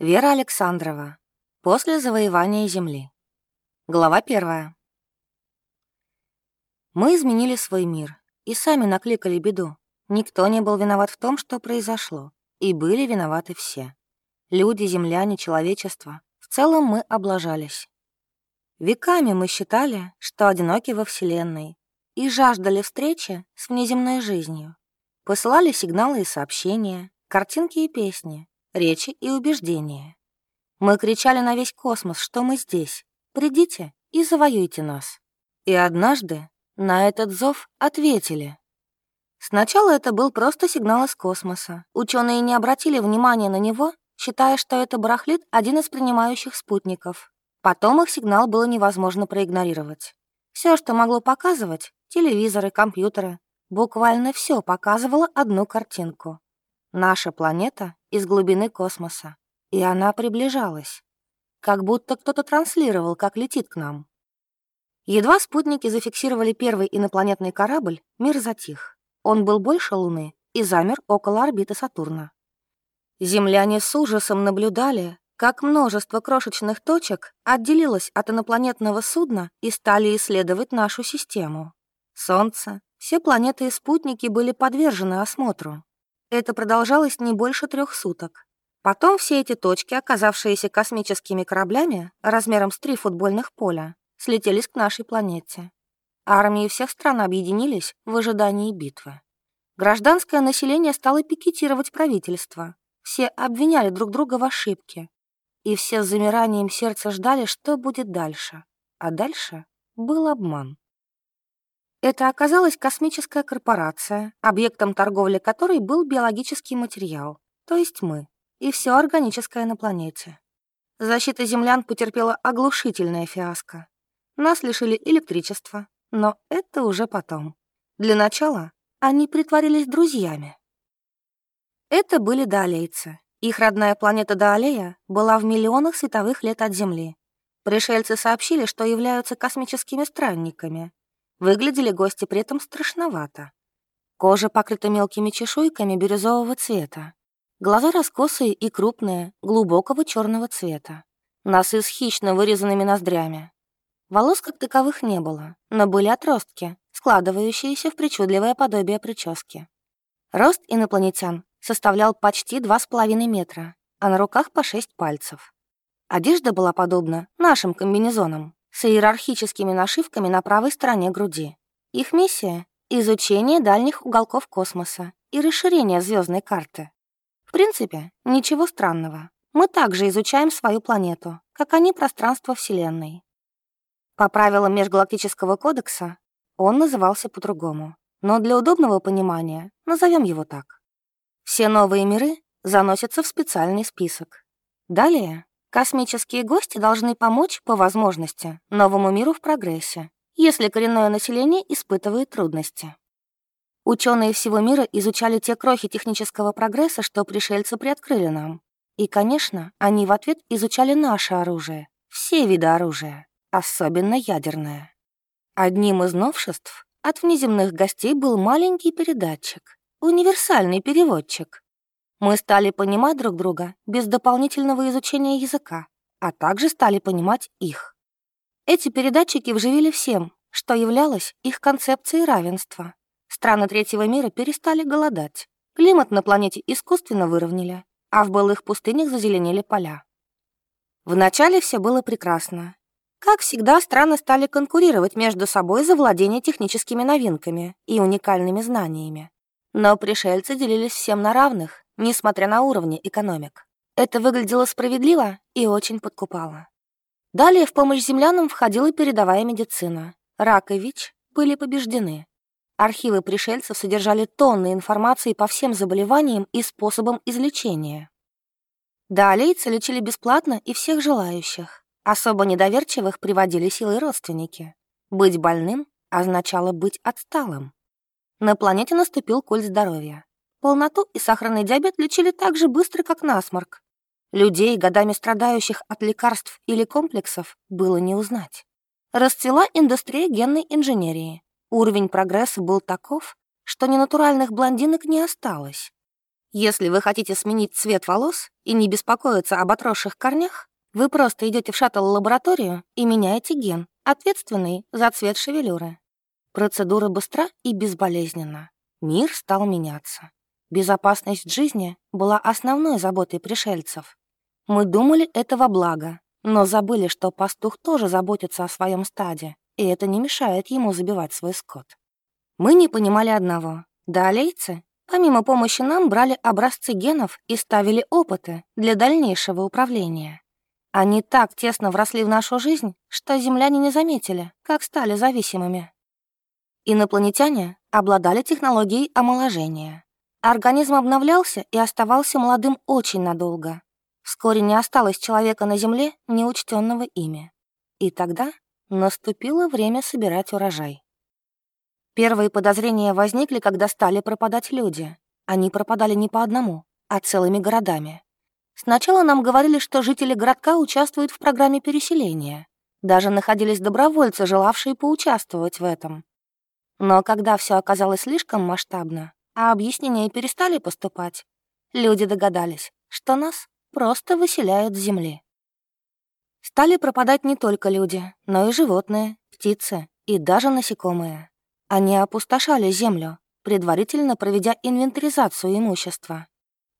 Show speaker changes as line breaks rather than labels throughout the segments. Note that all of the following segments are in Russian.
Вера Александрова. После завоевания Земли. Глава первая. Мы изменили свой мир и сами накликали беду. Никто не был виноват в том, что произошло, и были виноваты все. Люди, земляне, человечество. В целом мы облажались. Веками мы считали, что одиноки во Вселенной, и жаждали встречи с внеземной жизнью. Посылали сигналы и сообщения, картинки и песни, речи и убеждения. Мы кричали на весь космос, что мы здесь. Придите и завоюйте нас. И однажды на этот зов ответили. Сначала это был просто сигнал из космоса. Ученые не обратили внимания на него, считая, что это барахлит один из принимающих спутников. Потом их сигнал было невозможно проигнорировать. Все, что могло показывать, телевизоры, компьютеры, буквально все показывало одну картинку. Наша планета из глубины космоса, и она приближалась. Как будто кто-то транслировал, как летит к нам. Едва спутники зафиксировали первый инопланетный корабль, мир затих. Он был больше Луны и замер около орбиты Сатурна. Земляне с ужасом наблюдали, как множество крошечных точек отделилось от инопланетного судна и стали исследовать нашу систему. Солнце, все планеты и спутники были подвержены осмотру. Это продолжалось не больше трех суток. Потом все эти точки, оказавшиеся космическими кораблями размером с три футбольных поля, слетелись к нашей планете. Армии всех стран объединились в ожидании битвы. Гражданское население стало пикетировать правительство. Все обвиняли друг друга в ошибке. И все с замиранием сердца ждали, что будет дальше. А дальше был обман. Это оказалась космическая корпорация, объектом торговли которой был биологический материал, то есть мы, и все органическое на планете. Защита землян потерпела оглушительное фиаско. Нас лишили электричества, но это уже потом. Для начала они притворились друзьями. Это были даолейцы. Их родная планета Даолея была в миллионах световых лет от Земли. Пришельцы сообщили, что являются космическими странниками, Выглядели гости при этом страшновато. Кожа покрыта мелкими чешуйками бирюзового цвета. Глаза раскосые и крупные, глубокого черного цвета. Носы с хищно вырезанными ноздрями. Волос как таковых не было, но были отростки, складывающиеся в причудливое подобие прически. Рост инопланетян составлял почти 2,5 метра, а на руках по 6 пальцев. Одежда была подобна нашим комбинезонам, с иерархическими нашивками на правой стороне груди. Их миссия — изучение дальних уголков космоса и расширение звездной карты. В принципе, ничего странного. Мы также изучаем свою планету, как они пространство Вселенной. По правилам Межгалактического кодекса он назывался по-другому, но для удобного понимания назовем его так. Все новые миры заносятся в специальный список. Далее Космические гости должны помочь, по возможности, новому миру в прогрессе, если коренное население испытывает трудности. Ученые всего мира изучали те крохи технического прогресса, что пришельцы приоткрыли нам. И, конечно, они в ответ изучали наше оружие, все виды оружия, особенно ядерное. Одним из новшеств от внеземных гостей был маленький передатчик, универсальный переводчик, мы стали понимать друг друга без дополнительного изучения языка, а также стали понимать их. Эти передатчики вживили всем, что являлось их концепцией равенства. Страны третьего мира перестали голодать. Климат на планете искусственно выровняли, а в былых пустынях зазеленели поля. Вначале все было прекрасно. Как всегда, страны стали конкурировать между собой за владение техническими новинками и уникальными знаниями. Но пришельцы делились всем на равных, несмотря на уровни экономик. Это выглядело справедливо и очень подкупало. Далее в помощь землянам входила передовая медицина. Рак и ВИЧ были побеждены. Архивы пришельцев содержали тонны информации по всем заболеваниям и способам излечения. Далейцы лечили бесплатно и всех желающих. Особо недоверчивых приводили силой родственники. Быть больным означало быть отсталым. На планете наступил культ здоровья. Полноту и сахарный диабет лечили так же быстро, как насморк. Людей, годами страдающих от лекарств или комплексов, было не узнать. Расцвела индустрия генной инженерии. Уровень прогресса был таков, что ненатуральных блондинок не осталось. Если вы хотите сменить цвет волос и не беспокоиться об отросших корнях, вы просто идете в шаттл-лабораторию и меняете ген, ответственный за цвет шевелюры. Процедура быстра и безболезненна. Мир стал меняться. Безопасность жизни была основной заботой пришельцев. Мы думали это во благо, но забыли, что пастух тоже заботится о своем стаде, и это не мешает ему забивать свой скот. Мы не понимали одного. Далейцы, помимо помощи нам, брали образцы генов и ставили опыты для дальнейшего управления. Они так тесно вросли в нашу жизнь, что земляне не заметили, как стали зависимыми. Инопланетяне обладали технологией омоложения. Организм обновлялся и оставался молодым очень надолго. Вскоре не осталось человека на Земле, неучтенного ими. И тогда наступило время собирать урожай. Первые подозрения возникли, когда стали пропадать люди. Они пропадали не по одному, а целыми городами. Сначала нам говорили, что жители городка участвуют в программе переселения. Даже находились добровольцы, желавшие поучаствовать в этом. Но когда все оказалось слишком масштабно, а объяснения перестали поступать, люди догадались, что нас просто выселяют с земли. Стали пропадать не только люди, но и животные, птицы и даже насекомые. Они опустошали землю, предварительно проведя инвентаризацию имущества.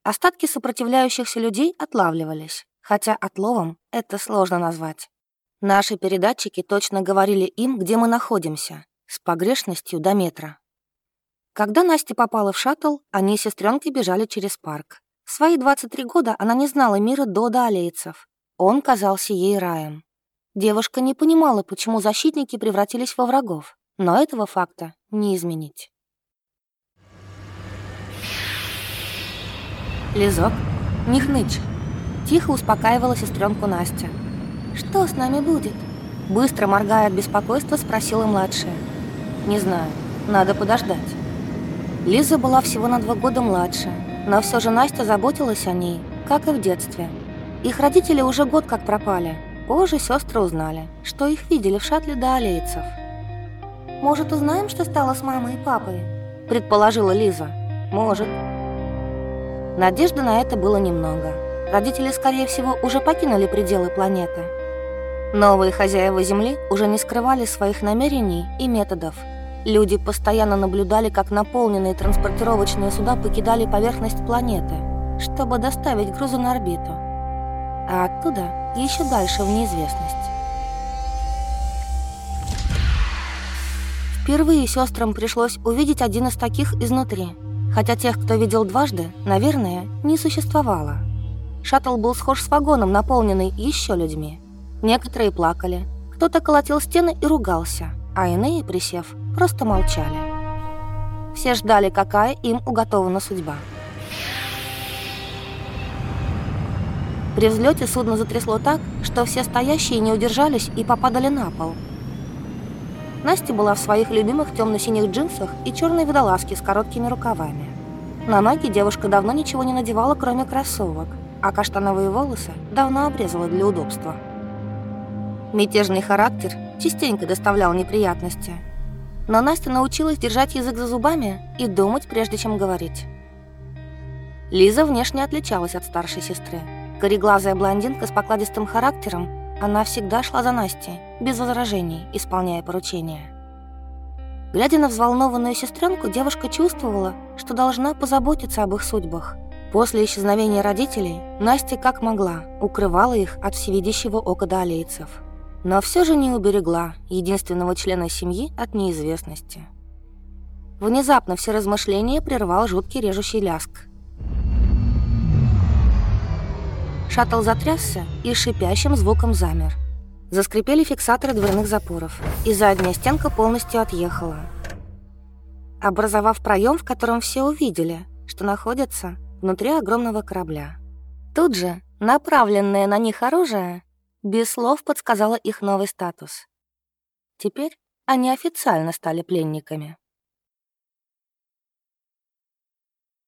Остатки сопротивляющихся людей отлавливались, хотя отловом это сложно назвать. Наши передатчики точно говорили им, где мы находимся, с погрешностью до метра. Когда Настя попала в шаттл, они с сестренкой бежали через парк. В свои 23 года она не знала мира до далейцев. Он казался ей раем. Девушка не понимала, почему защитники превратились во врагов, но этого факта не изменить. Лизок, не хнычь. Тихо успокаивала сестренку Настя. «Что с нами будет?» Быстро моргая от беспокойства, спросила младшая. Не знаю, надо подождать. Лиза была всего на два года младше, но все же Настя заботилась о ней, как и в детстве. Их родители уже год как пропали. Позже сестры узнали, что их видели в шаттле до аллейцев. «Может, узнаем, что стало с мамой и папой?» – предположила Лиза. «Может». Надежды на это было немного. Родители, скорее всего, уже покинули пределы планеты. Новые хозяева Земли уже не скрывали своих намерений и методов – Люди постоянно наблюдали, как наполненные транспортировочные суда покидали поверхность планеты, чтобы доставить грузы на орбиту, а оттуда еще дальше в неизвестность. Впервые сестрам пришлось увидеть один из таких изнутри, хотя тех, кто видел дважды, наверное, не существовало. Шаттл был схож с вагоном, наполненный еще людьми. Некоторые плакали, кто-то колотил стены и ругался, а иные, присев, просто молчали. Все ждали, какая им уготована судьба. При взлете судно затрясло так, что все стоящие не удержались и попадали на пол. Настя была в своих любимых темно-синих джинсах и черной водолазке с короткими рукавами. На ноги девушка давно ничего не надевала, кроме кроссовок, а каштановые волосы давно обрезала для удобства. Мятежный характер частенько доставлял неприятности – но Настя научилась держать язык за зубами и думать, прежде чем говорить. Лиза внешне отличалась от старшей сестры. Кореглазая блондинка с покладистым характером, она всегда шла за Настей, без возражений, исполняя поручения. Глядя на взволнованную сестренку, девушка чувствовала, что должна позаботиться об их судьбах. После исчезновения родителей Настя как могла укрывала их от всевидящего ока далейцев – но все же не уберегла единственного члена семьи от неизвестности. Внезапно все размышления прервал жуткий режущий ляск. Шаттл затрясся и шипящим звуком замер. Заскрипели фиксаторы дверных запоров, и задняя стенка полностью отъехала, образовав проем, в котором все увидели, что находится внутри огромного корабля. Тут же направленное на них оружие без слов подсказала их новый статус. Теперь они официально стали пленниками.